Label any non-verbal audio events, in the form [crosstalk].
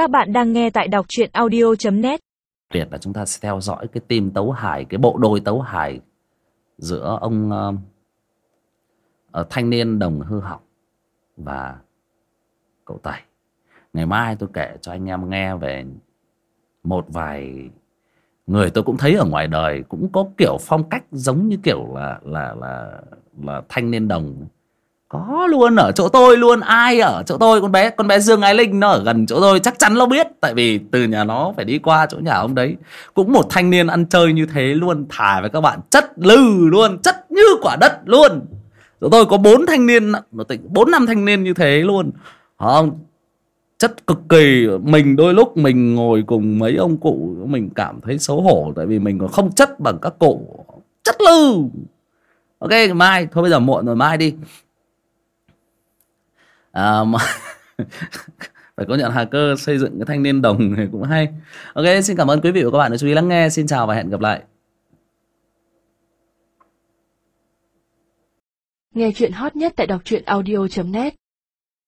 Các bạn đang nghe tại đọc truyện audio.net Tuyệt là chúng ta sẽ theo dõi cái team tấu hài Cái bộ đôi tấu hài Giữa ông uh, Thanh niên đồng hư hỏng Và cậu Tẩy Ngày mai tôi kể cho anh em nghe về Một vài Người tôi cũng thấy ở ngoài đời Cũng có kiểu phong cách giống như kiểu là Là là là thanh niên đồng có luôn, ở chỗ tôi luôn, ai ở chỗ tôi? Con bé con bé dương ái linh nó ở gần chỗ tôi, chắc chắn nó biết. Tại vì từ nhà nó phải đi qua chỗ nhà ông đấy. Cũng một thanh niên ăn chơi như thế luôn thả với các bạn. Chất lừ luôn, chất như quả đất luôn. Chỗ tôi có bốn thanh niên bốn năm thanh niên như thế luôn. Không chất cực kỳ. Mình đôi lúc mình ngồi cùng mấy ông cụ, mình cảm thấy xấu hổ. Tại vì mình còn không chất bằng các cụ. Chất lừ! Ok, mai, thôi bây giờ muộn rồi, mai đi à, mà [laughs] phải có nhận hà cơ xây dựng cái thanh niên đồng này cũng hay. Ok xin cảm ơn quý vị và các bạn đã chú ý lắng nghe. Xin chào và hẹn gặp lại. Nghe chuyện hot nhất tại đọc truyện audio.net